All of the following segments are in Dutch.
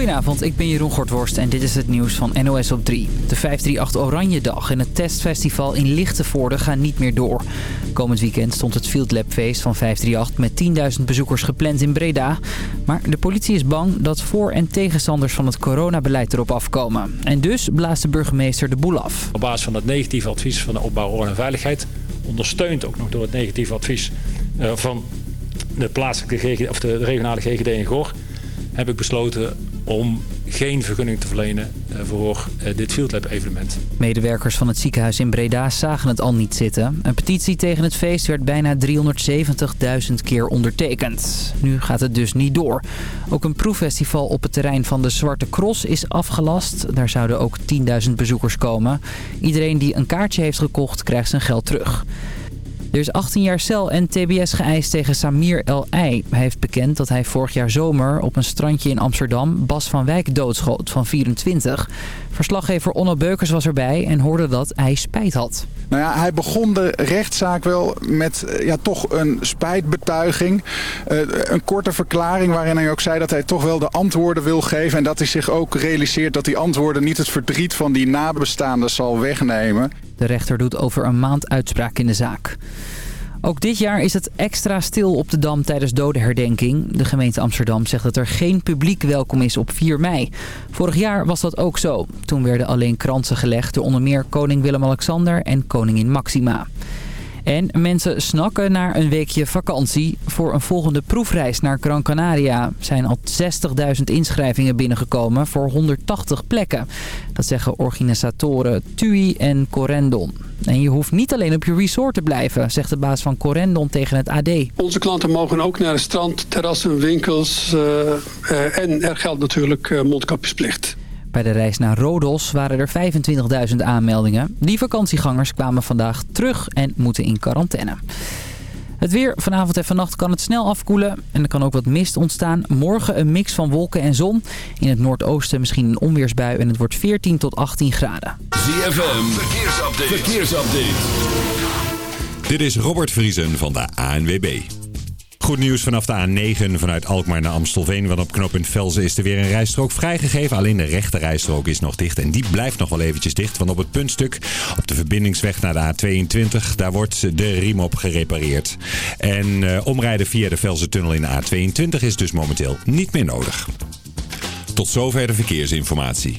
Goedenavond, ik ben Jeroen Gortworst en dit is het nieuws van NOS op 3. De 538 Oranje Dag en het testfestival in Lichtenvoorde gaan niet meer door. Komend weekend stond het Field Lab feest van 538 met 10.000 bezoekers gepland in Breda. Maar de politie is bang dat voor- en tegenstanders van het coronabeleid erop afkomen. En dus blaast de burgemeester de boel af. Op basis van het negatieve advies van de opbouw orde en veiligheid... ondersteund ook nog door het negatieve advies eh, van de, plaatselijke GGD, of de regionale GGD in Gor... heb ik besloten om geen vergunning te verlenen eh, voor eh, dit Field Lab evenement. Medewerkers van het ziekenhuis in Breda zagen het al niet zitten. Een petitie tegen het feest werd bijna 370.000 keer ondertekend. Nu gaat het dus niet door. Ook een proeffestival op het terrein van de Zwarte Cross is afgelast. Daar zouden ook 10.000 bezoekers komen. Iedereen die een kaartje heeft gekocht krijgt zijn geld terug. Er is 18 jaar cel en tbs geëist tegen Samir El Ei. Hij heeft bekend dat hij vorig jaar zomer op een strandje in Amsterdam Bas van Wijk doodschoot van 24. Verslaggever Onno Beukers was erbij en hoorde dat hij spijt had. Nou ja, hij begon de rechtszaak wel met eh, ja, toch een spijtbetuiging. Uh, een korte verklaring waarin hij ook zei dat hij toch wel de antwoorden wil geven. En dat hij zich ook realiseert dat die antwoorden niet het verdriet van die nabestaanden zal wegnemen. De rechter doet over een maand uitspraak in de zaak. Ook dit jaar is het extra stil op de Dam tijdens dodenherdenking. De gemeente Amsterdam zegt dat er geen publiek welkom is op 4 mei. Vorig jaar was dat ook zo. Toen werden alleen kransen gelegd door onder meer koning Willem-Alexander en koningin Maxima. En mensen snakken naar een weekje vakantie voor een volgende proefreis naar Gran Canaria. Zijn al 60.000 inschrijvingen binnengekomen voor 180 plekken. Dat zeggen organisatoren TUI en Corendon. En je hoeft niet alleen op je resort te blijven, zegt de baas van Corendon tegen het AD. Onze klanten mogen ook naar het strand, terrassen, winkels uh, uh, en er geldt natuurlijk uh, mondkapjesplicht. Bij de reis naar Rodos waren er 25.000 aanmeldingen. Die vakantiegangers kwamen vandaag terug en moeten in quarantaine. Het weer. Vanavond en vannacht kan het snel afkoelen. En er kan ook wat mist ontstaan. Morgen een mix van wolken en zon. In het noordoosten misschien een onweersbui. En het wordt 14 tot 18 graden. ZFM. Verkeersupdate. Verkeersupdate. Dit is Robert Vriesen van de ANWB. Goed nieuws vanaf de A9 vanuit Alkmaar naar Amstelveen. Want op knooppunt Velzen is er weer een rijstrook vrijgegeven. Alleen de rechte rijstrook is nog dicht. En die blijft nog wel eventjes dicht. Want op het puntstuk, op de verbindingsweg naar de A22, daar wordt de riem op gerepareerd. En uh, omrijden via de Velzen-tunnel in de A22 is dus momenteel niet meer nodig. Tot zover de verkeersinformatie.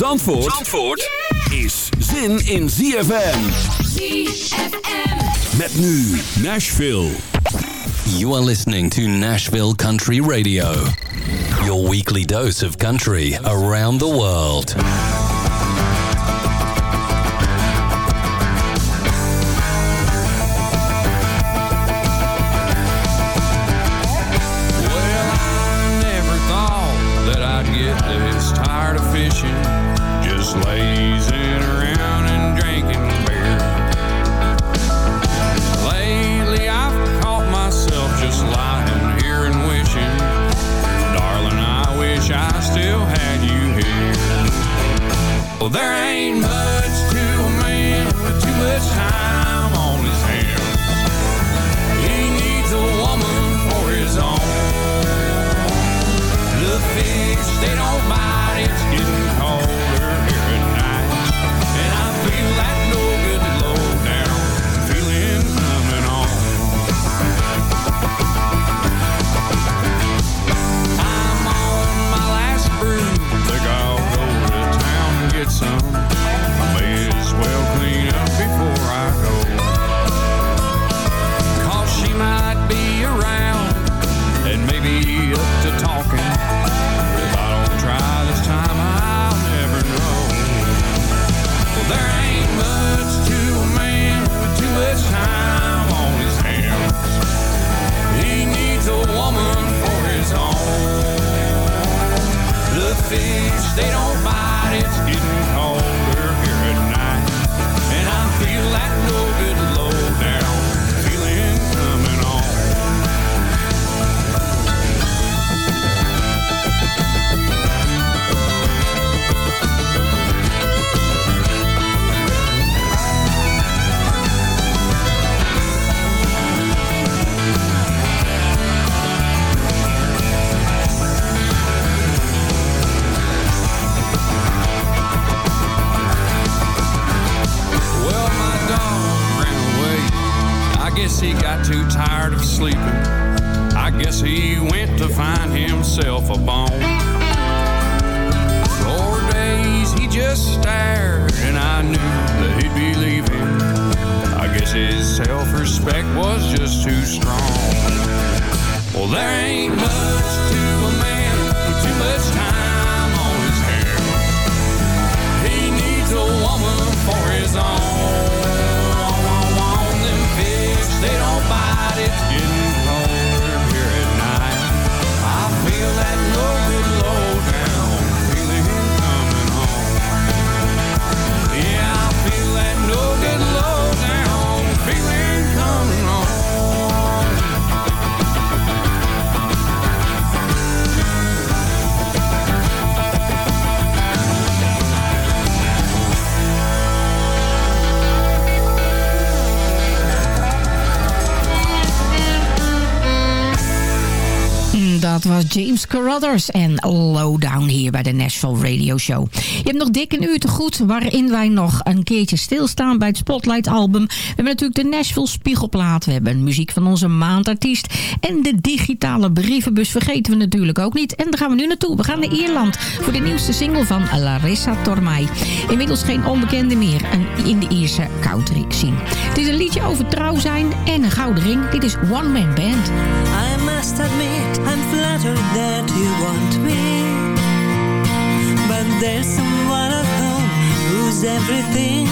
Zin in Zandvoort, Zandvoort is zin in ZFM. ZFM. Met nu Nashville. You are listening to Nashville Country Radio, your weekly dose of country around the world. Was James Carruthers en Lowdown hier bij de Nashville Radio Show. Je hebt nog dik een uur te goed waarin wij nog een keertje stilstaan bij het Spotlight album. We hebben natuurlijk de Nashville Spiegelplaat. We hebben muziek van onze maandartiest. En de digitale brievenbus vergeten we natuurlijk ook niet. En daar gaan we nu naartoe. We gaan naar Ierland voor de nieuwste single van Larissa Tormai. Inmiddels geen onbekende meer in de Ierse country scene. Het is een liedje over trouw zijn en een gouden ring. Dit is One Man Band. I must admit, I'm flattered that you want me. But there's someone at home who's everything.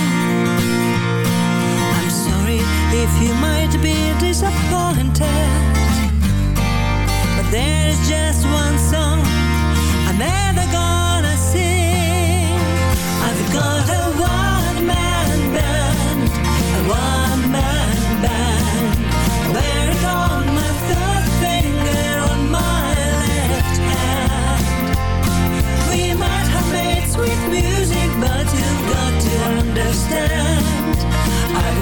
I'm sorry if you might be disappointed. But there's just one song I'm never gonna sing. I've got a one-man band, a one-man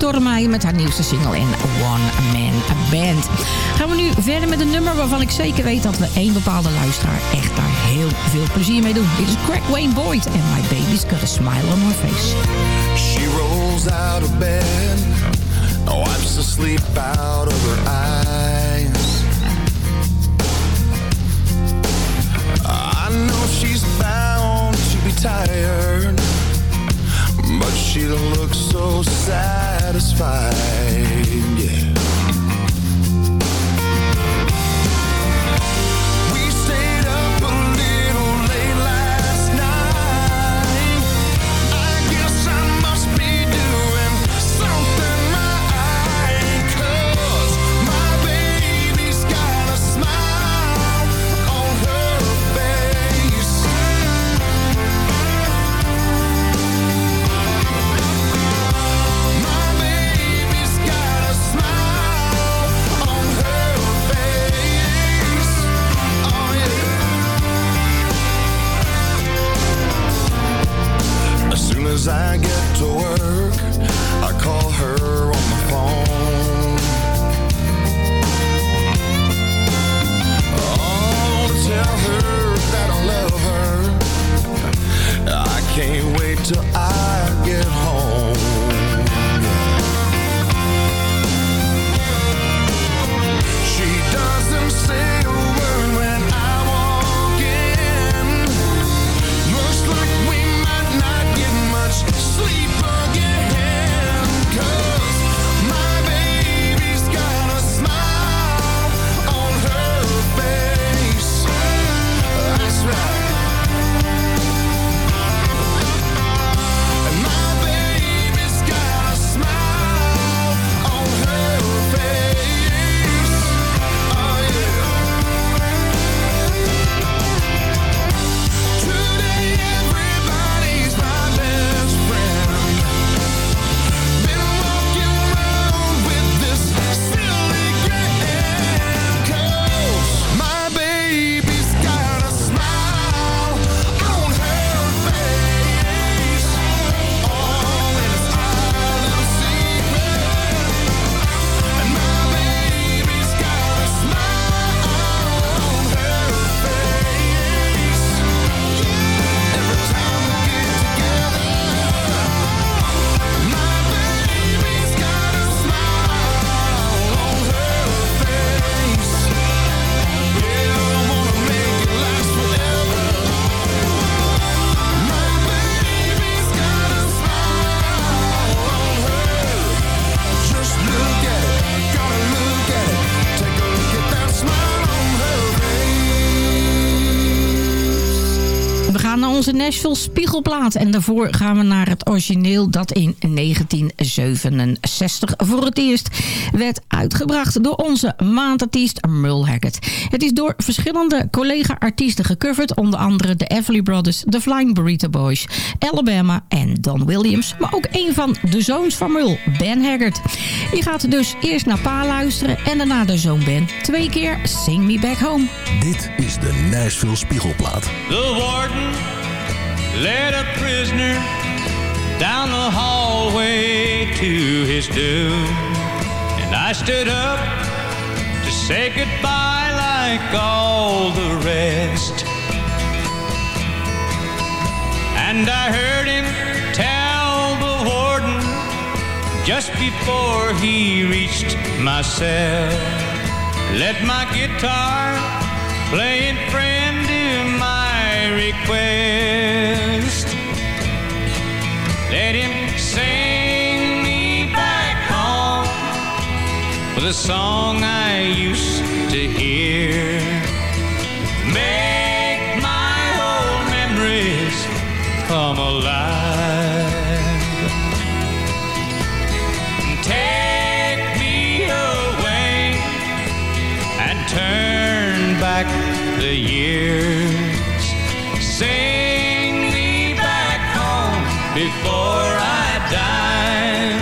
Tormay met haar nieuwste single in One Man Band. Gaan we nu verder met een nummer waarvan ik zeker weet dat we één bepaalde luisteraar echt daar heel veel plezier mee doen. Dit is Craig Wayne Boyd en My Baby's Got a Smile on Her Face. She rolls out of bed, sleep out of her eyes. I know she's bound to be tired, but she looks so satisfied. Yeah. As I get to work, I call her on the phone. Oh, to tell her that I love her. I can't wait till I get home. She doesn't say sleep Spiegelplaat. En daarvoor gaan we naar het origineel dat in 1967 voor het eerst werd uitgebracht door onze maandartiest Merle Haggard. Het is door verschillende collega-artiesten gecoverd. Onder andere de Everly Brothers, de Flying Burrito Boys, Alabama en Don Williams. Maar ook een van de zoons van Merle, Ben Haggard. Je gaat dus eerst naar pa luisteren en daarna de zoon Ben. Twee keer Sing Me Back Home. Dit is de Nashville Spiegelplaat. The warden led a prisoner down the hallway to his doom. And I stood up to say goodbye like all the rest. And I heard him tell the warden just before he reached my cell. Let my guitar play in my request. Let him sing me back home with a song I used to hear. Make my old memories come alive. Sing me back home before I die.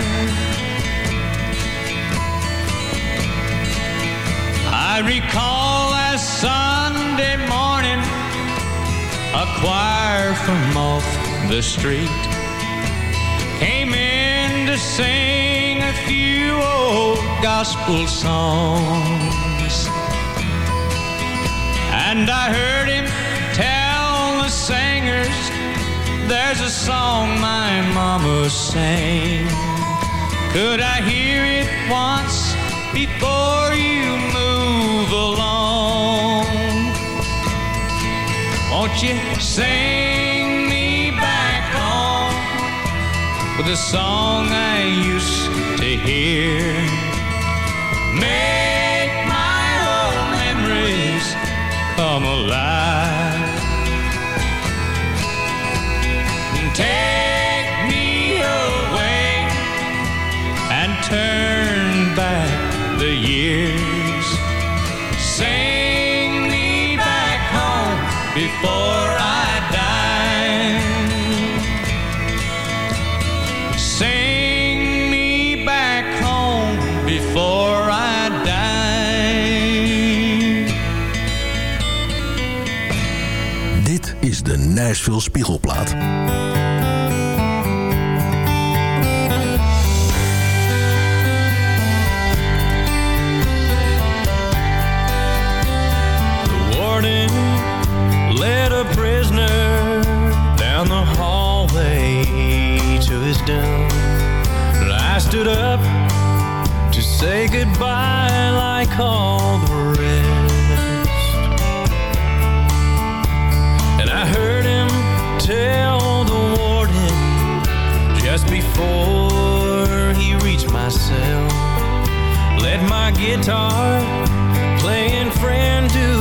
I recall last Sunday morning a choir from off the street came in to sing a few old gospel songs. And I heard There's a song my mama sang. Could I hear it once before you move along? Won't you sing me back home with the song I used to hear? Make my old memories come alive. and turn back the years. Sing me back home before I die. Sing me back home before I die. Dit is de Nashville Spiegelplaat. stood up to say goodbye like all the rest. And I heard him tell the warden just before he reached my cell, let my guitar playing friend do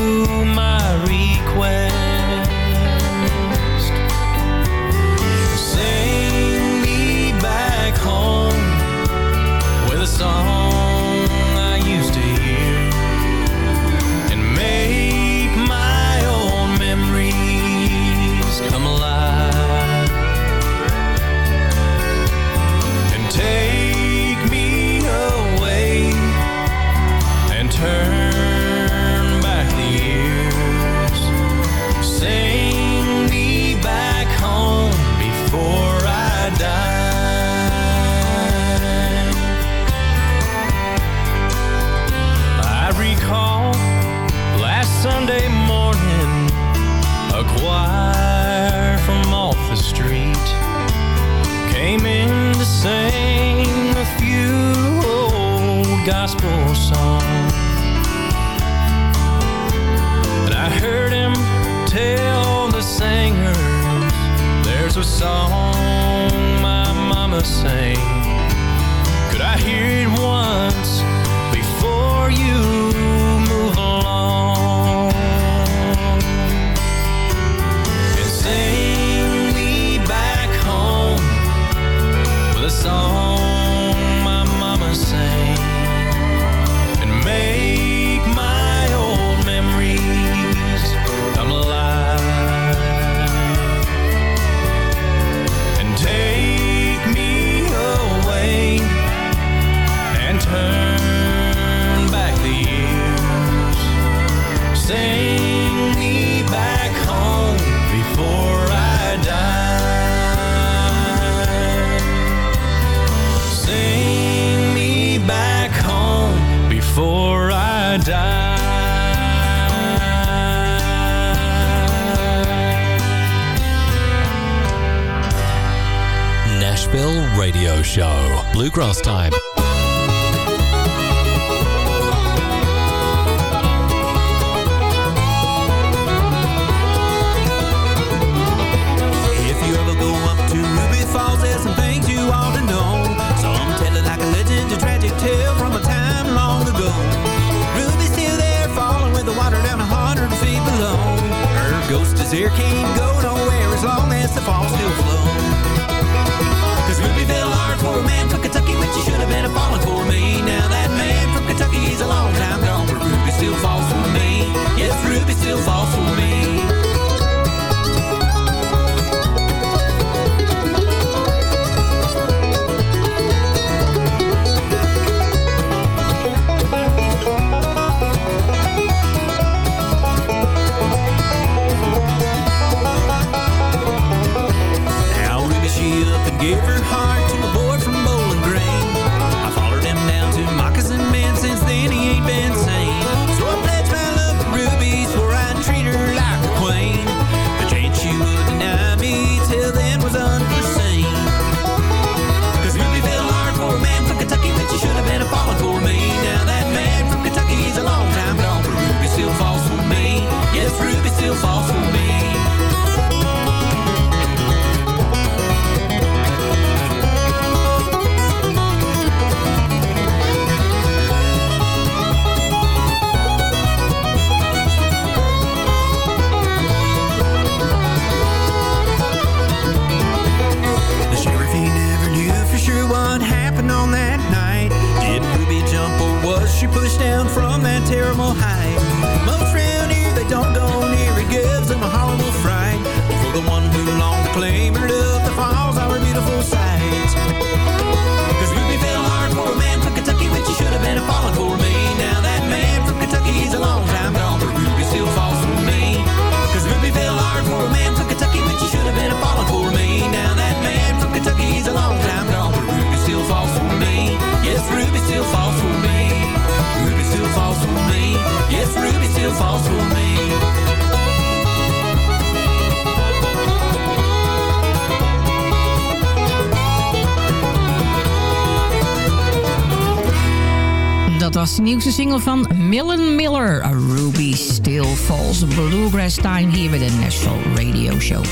was nieuwste single van Millen Miller. A Ruby Still Falls Bluegrass Time hier bij de National Radio Show.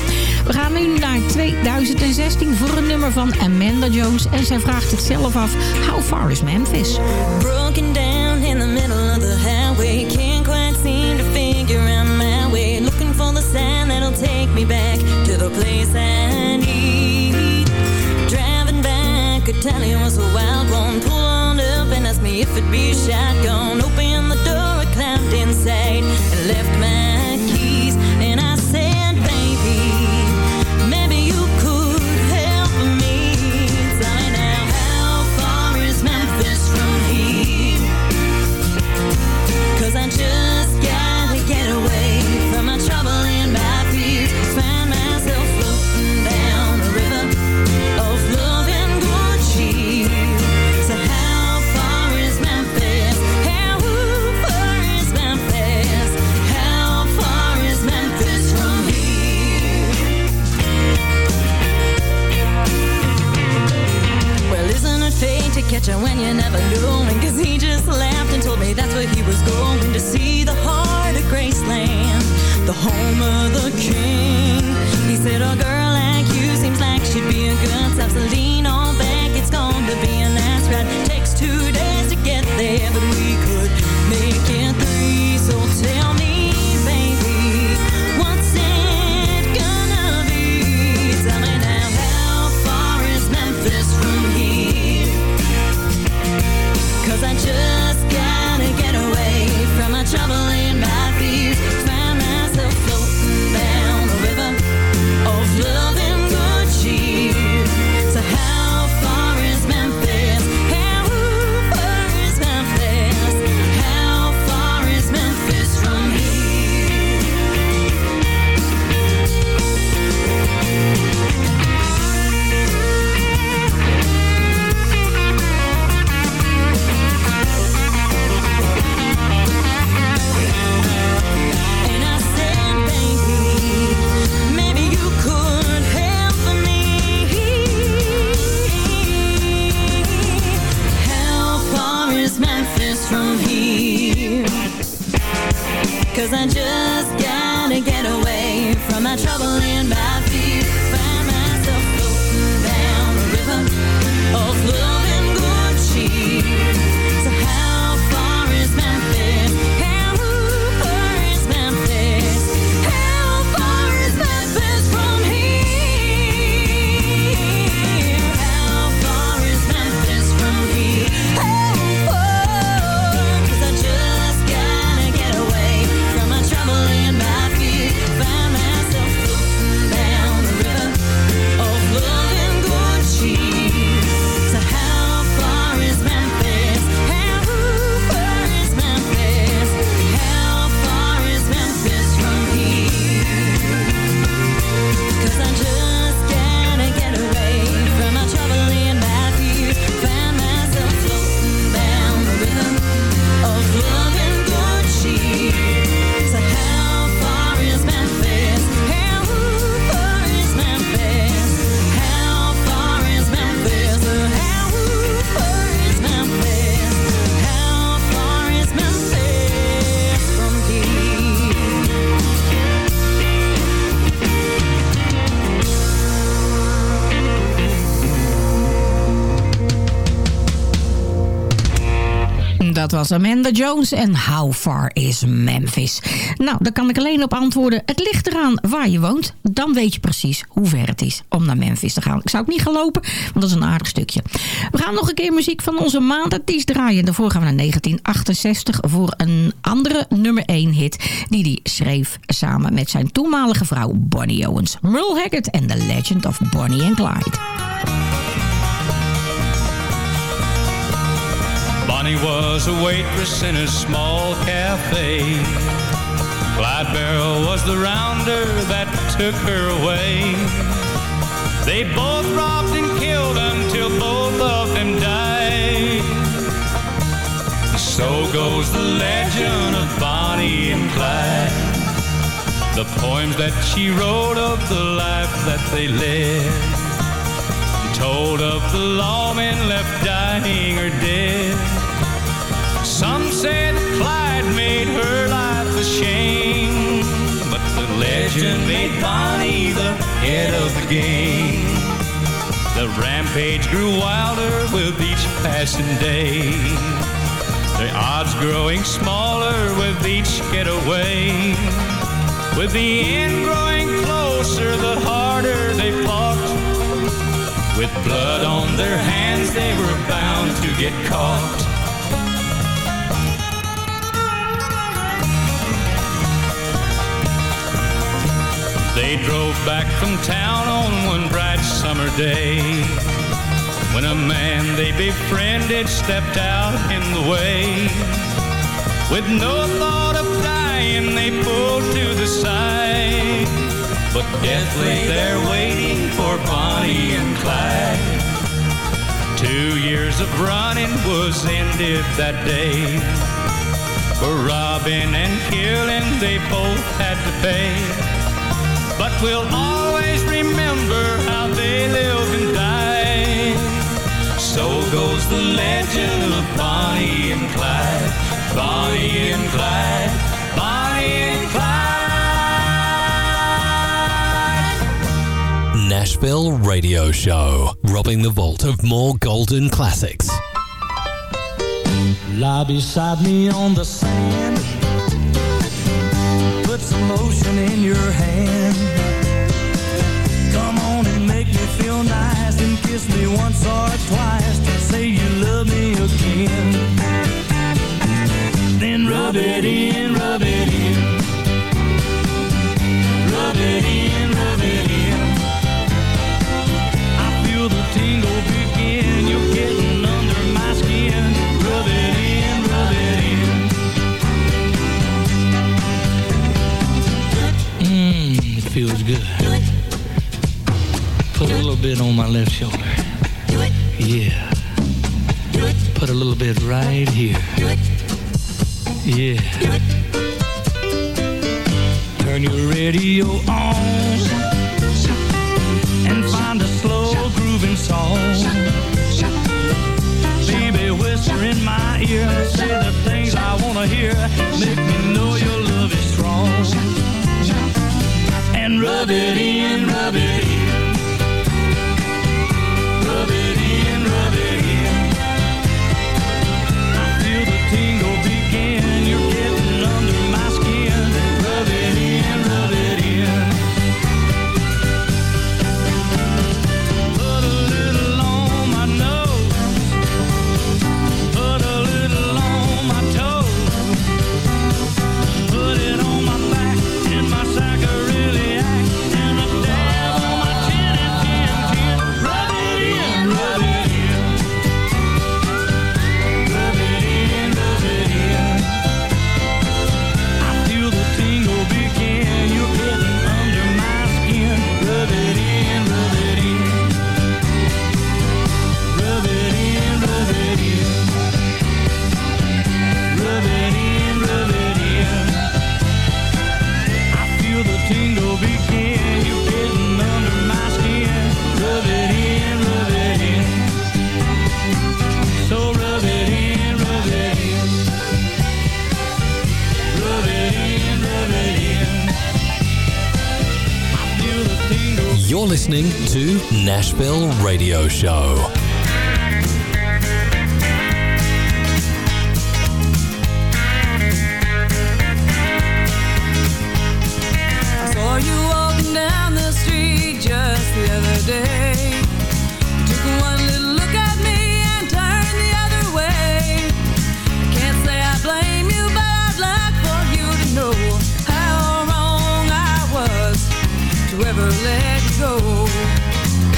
We gaan nu naar 2016 voor een nummer van Amanda Jones. En zij vraagt het zelf af, how far is Memphis? Broken down in the middle of the highway. Can't quite seem to figure out my way. Looking for the sign that'll take me back to the place I need. Driving back, could tell you was a wild one. Pull if it'd be a shotgun. Open the door, I climbed inside and left my you when you never knew? Cause he just laughed and told me that's where he was going to see the heart of Graceland, the home of the king. He said, A girl like you seems like she'd be a good time, so lean on back. It's going to be a nice ride. Takes two days to get there, but we could make it three. So tell me, Amanda Jones en How Far is Memphis? Nou, daar kan ik alleen op antwoorden. Het ligt eraan waar je woont. Dan weet je precies hoe ver het is om naar Memphis te gaan. Ik zou ook niet gaan lopen, want dat is een aardig stukje. We gaan nog een keer muziek van onze maandartiest draaien. Daarvoor gaan we naar 1968 voor een andere nummer 1 hit... die hij schreef samen met zijn toenmalige vrouw Bonnie Owens. Merle Haggard en The Legend of Bonnie and Clyde. Bonnie was a waitress in a small cafe. Clyde Barrow was the rounder that took her away. They both robbed and killed until both of them died. So goes the legend of Bonnie and Clyde. The poems that she wrote of the life that they led. Told of the lawmen left dying or dead. Some say that Clyde made her life a shame, but the legend made Bonnie the head of the game. The rampage grew wilder with each passing day. The odds growing smaller with each getaway. With the end growing closer, the harder they fought. With blood on their hands, they were bound to get caught. They drove back from town on one bright summer day. When a man they befriended stepped out in the way. With no thought of dying, they pulled to the side. But death lay there waiting for Bonnie and Clyde. Two years of running was ended that day. For robbing and killing, they both had to pay. We'll always remember how they lived and died. So goes the legend of Bonnie and Clyde. Bonnie and Clyde. Bonnie and Clyde. Nashville Radio Show, robbing the vault of more golden classics. Lie beside me on the sand. Put some lotion in your hand. Kiss me once or twice to say you love me again. Then rub it in, rub it in. Rub it in, rub it in. I feel the tingle begin. You're getting under my skin. Rub it in, rub it in. Mmm, it feels good. Put a little bit on my left shoulder. Yeah. Put a little bit right here. Yeah. Turn your radio on and find a slow grooving song. Baby, whisper in my ear, say the things I wanna hear. Make me know your love is strong. And rub it in, rub it in. You're listening to Nashville Radio Show.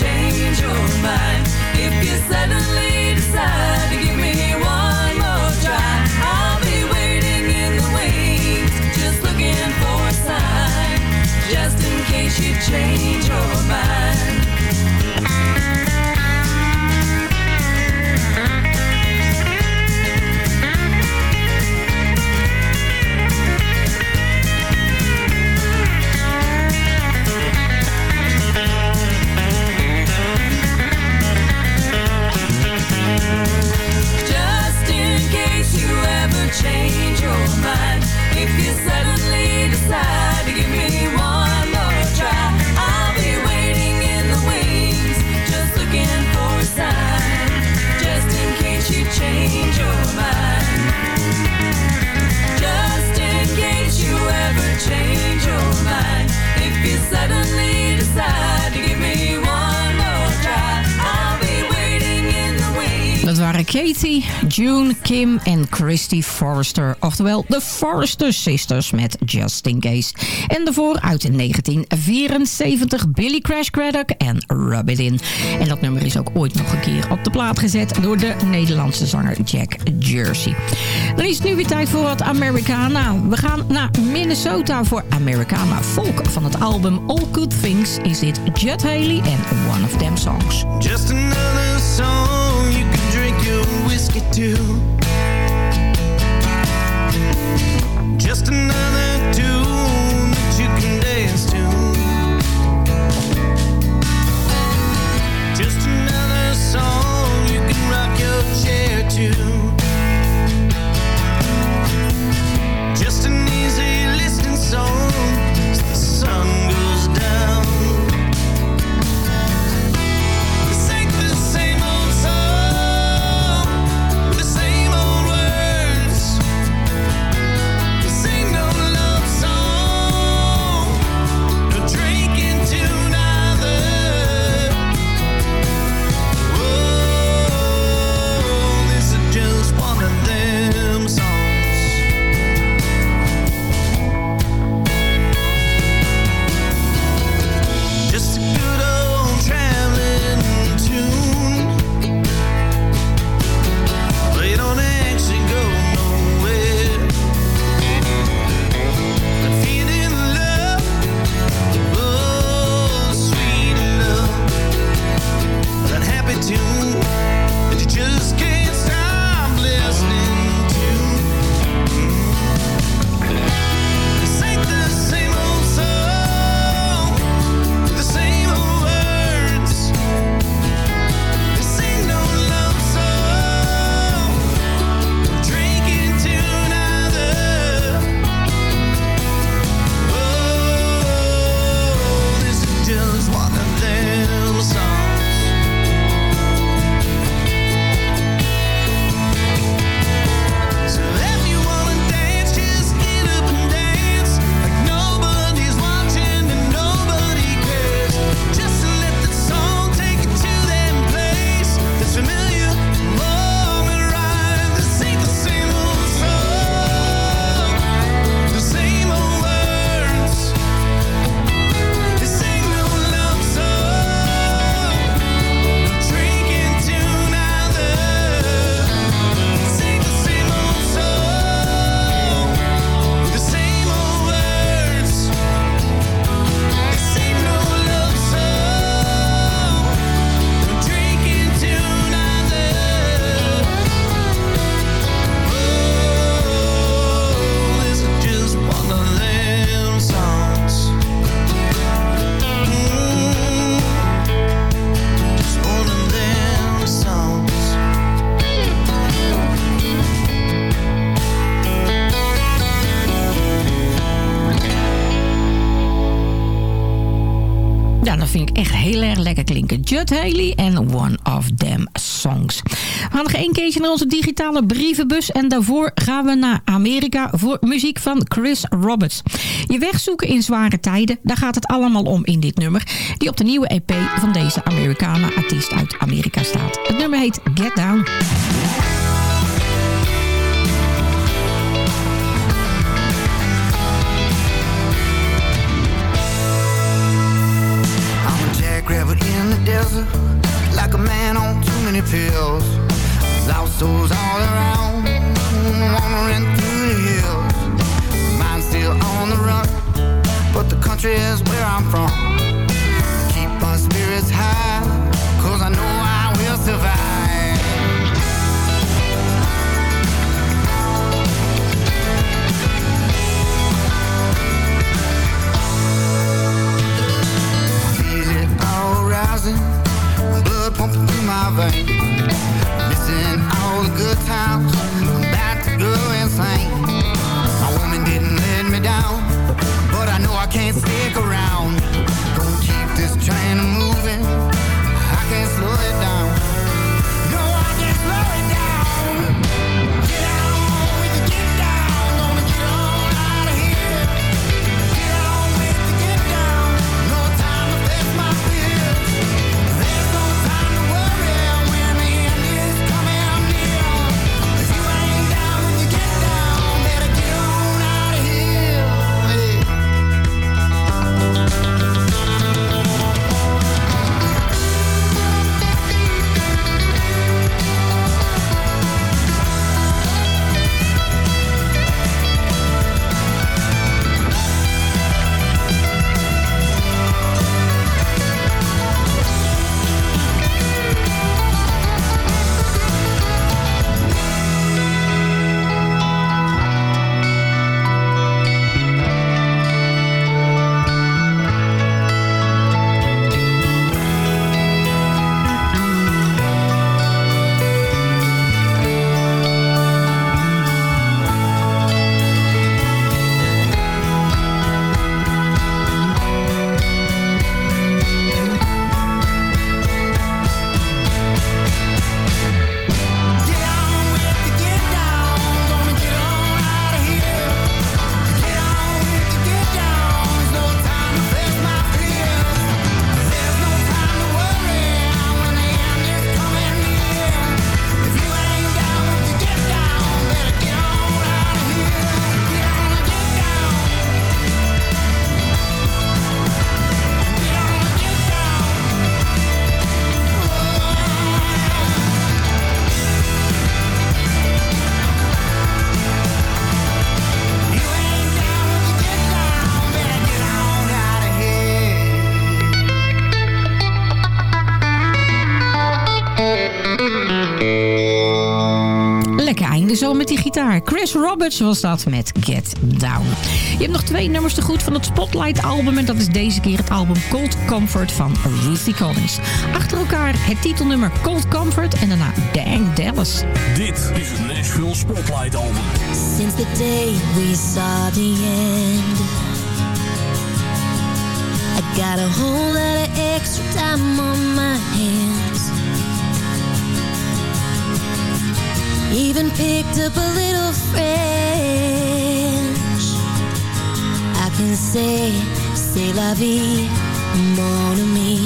change your mind if you suddenly decide to give me one more try. I'll be waiting in the wings, just looking for a sign, just in case you change your mind. If you suddenly decide Katie, June, Kim en Christy Forrester. Oftewel de Forrester Sisters met Just In Case. En daarvoor uit 1974 Billy Crash Craddock en Rub It In. En dat nummer is ook ooit nog een keer op de plaat gezet... door de Nederlandse zanger Jack Jersey. Dan is het nu weer tijd voor wat Americana. We gaan naar Minnesota voor Americana Folk. Van het album All Good Things is dit Judd Haley en One of Them Songs. Just another song your whiskey to. Just another tune that you can dance to. Just another song you can rock your chair to. Haley en One of Them Songs. We gaan nog één keertje naar onze digitale brievenbus. En daarvoor gaan we naar Amerika voor muziek van Chris Roberts. Je weg zoeken in zware tijden, daar gaat het allemaal om in dit nummer. Die op de nieuwe EP van deze Americana-artiest uit Amerika staat. Het nummer heet Get Down. The desert, like a man on too many pills. Lost souls all around, wandering through the hills. Mine's still on the run, but the country is where I'm from. Keep my spirits high, cause I know I will survive. Rising, blood pumping through my veins. Missing all the good times, I'm about to go insane. My woman didn't let me down, but I know I can't stick around. Gonna keep this train moving, I can't slow it down. No, I can't slow it down. Die gitaar. Chris Roberts was dat met Get Down. Je hebt nog twee nummers te goed van het Spotlight album. En dat is deze keer het album Cold Comfort van Ruthie Collins. Achter elkaar het titelnummer Cold Comfort en daarna Dang Dallas. Dit is het Nashville Spotlight album. Since the day we saw the end, I got a whole lot of extra time on my hands. Even picked up a little French. I can say, c'est la vie, mon ami.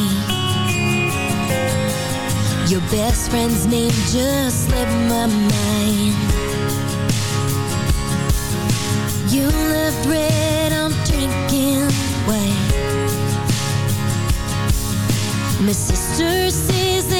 Your best friend's name just slipped my mind. You left red, I'm drinking white. My sister says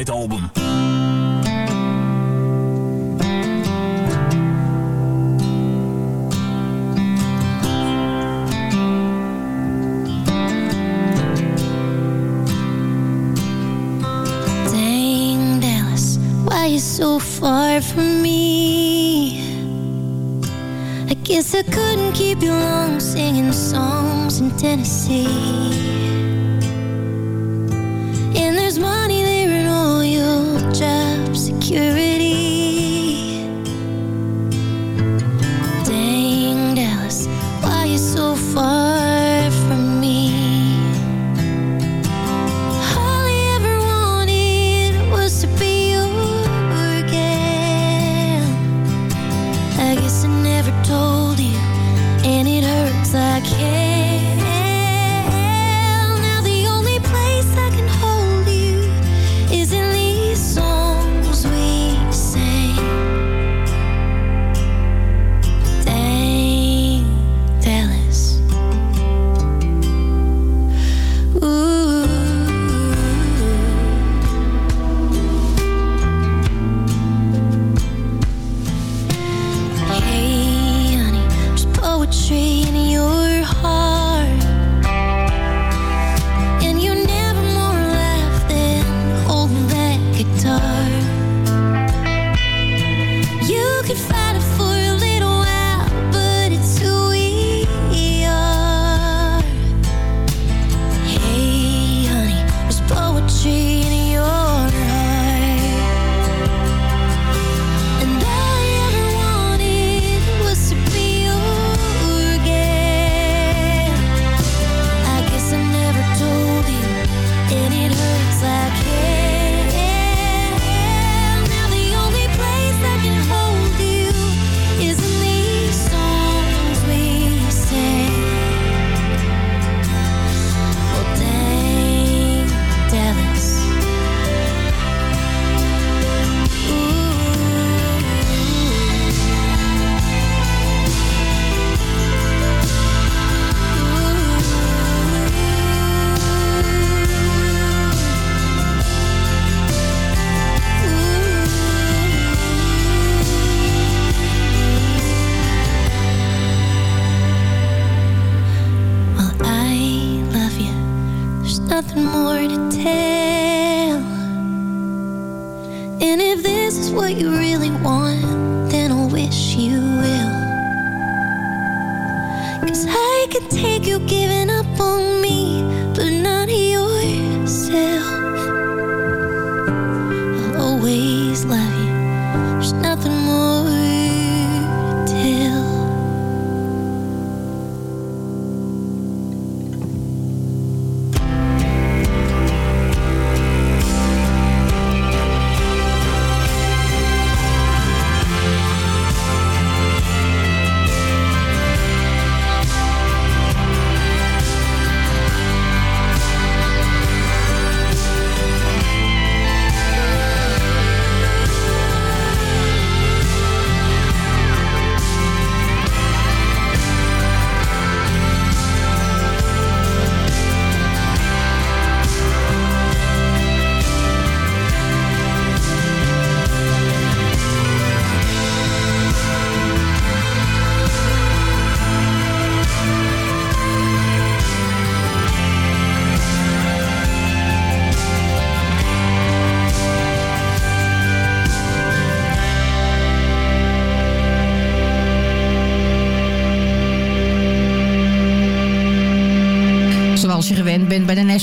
Spotlight Album. Dang, Dallas, why you so far from me? I guess I couldn't keep you long singing songs in Tennessee.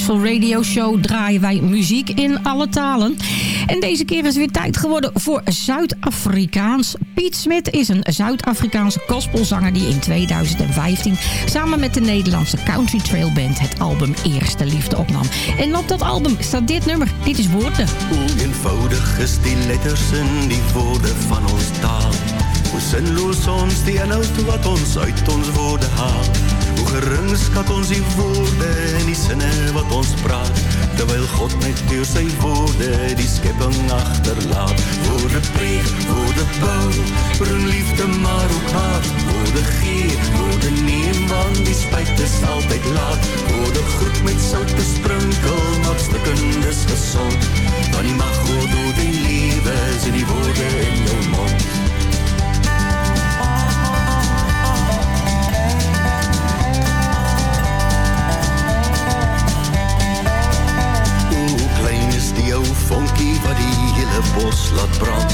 Nashville Radio Show draaien wij muziek in alle talen. En deze keer is weer tijd geworden voor Zuid-Afrikaans. Piet Smit is een Zuid-Afrikaanse gospelzanger die in 2015 samen met de Nederlandse Country Trail Band het album Eerste Liefde opnam. En op dat album staat dit nummer. Dit is Woorden. Hoe eenvoudig is die letters die woorden van ons taal. Hoe zinloos ons die inhoud wat ons uit ons woorden haalt. Hoe gering skat ons die woorde en die sinne wat ons praat. Terwyl God net deur sy woorde die skepping agterlaat. Woorde preek, woorde bou, bring liefde maar ook haat. Woorde gee, woorde neem want die spijt is altyd laat. Word goed met sout besprinkel, maak stukken dis gezond. Want die mag goed door die is in die woorde in jou mond. Hele bos laat brand.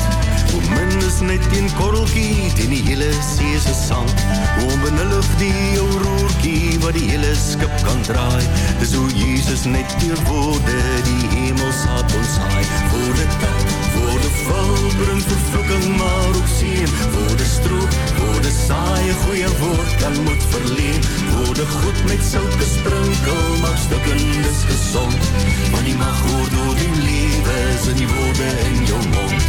Hoe min is net een korrelkie teen die hele see se sand Hoe onbenullig die ou roerkie wat die hele skip kan draai. Dis hoe Jesus net deur woorde die hemelsaad ontsaai Woorde tel, woorde val, bring vervloeking maar ook seën Woorde stroop, woorde saai, een goeie woord kan moed verleen. Woorde goed met sout besprinkel, maak stukken dis gezond. Want die mag hoor door lewe, is in die woorde in jou mond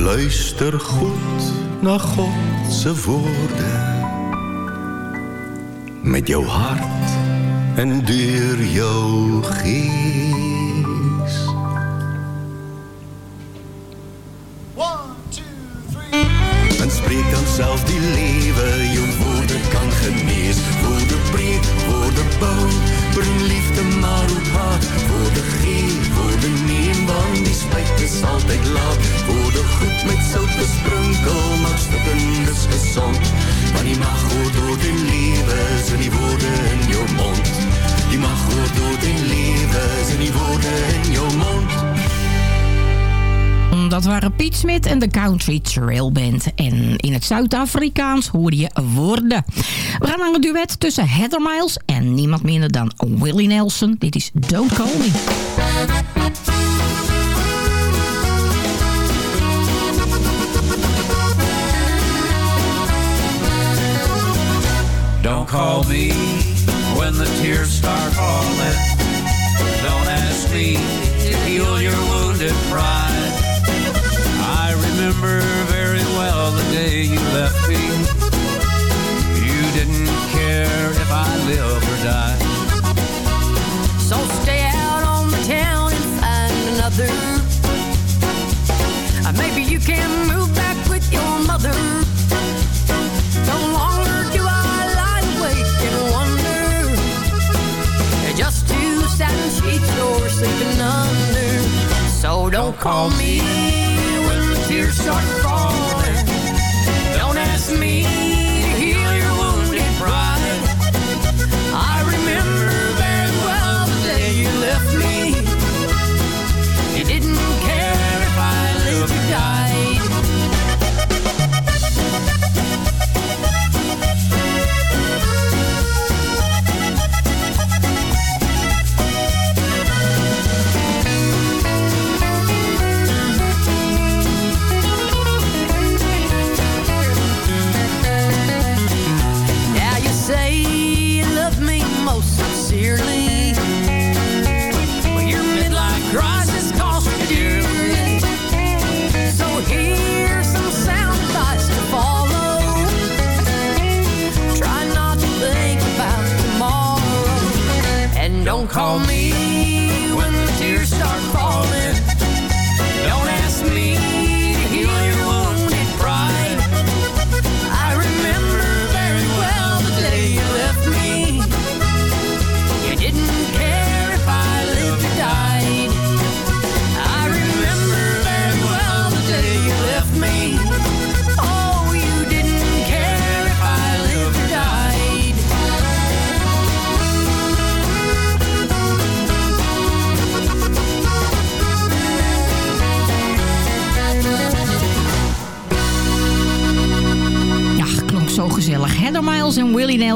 Luister goed na God se woorde met jou hart en deur jou gees. En spreek dan self die lewe, jou woorde kan genees. Woorde breek, woorde bou, bring liefde maar is altyd laat. Woorde goed met sout besprinkel, maak stukken dis gezond. Want die mag goed door die lewe, is in die woorde in jou mond. Die mag goed door die lewe, is in die woorde in jou mond. Dat waren Piet Smith en de Country Trail Band. En in het Zuid-Afrikaans hoorde je woorden. We gaan naar een duet tussen Heather Miles en niemand minder dan Willie Nelson. Dit is Don't Call Me. Call me when the tears start falling. Don't ask me to heal your wounded pride. I remember very well the day you left me. You didn't care if I live or die. So stay out on the town and find another. Maybe you can move back with your mother. Sleeping under. So don't call me when the tears start falling. Don't ask me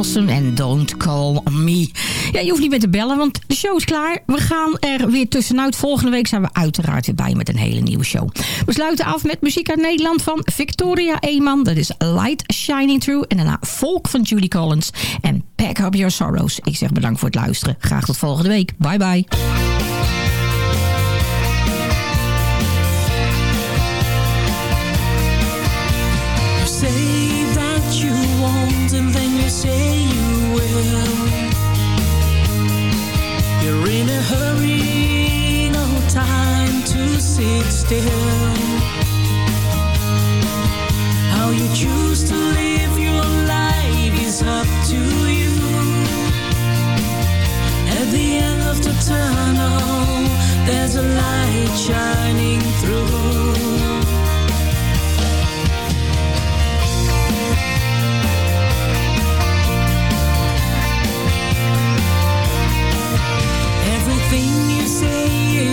En Don't Call Me. Ja, je hoeft niet meer te bellen, want de show is klaar. We gaan er weer tussenuit. Volgende week zijn we uiteraard weer bij met een hele nieuwe show. We sluiten af met muziek uit Nederland van Victoria Eeman. Dat is Light Shining Through. En daarna Folk van Judy Collins. En Pack Up Your Sorrows. Ik zeg bedankt voor het luisteren. Graag tot volgende week. Bye bye. How you choose to live your life is up to you. At the end of the tunnel There's a light shining through.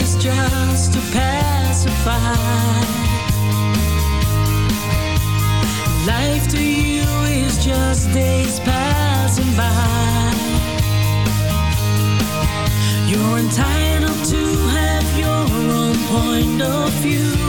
is just to pacify. Life to you is just days passing by. You're entitled to have your own point of view.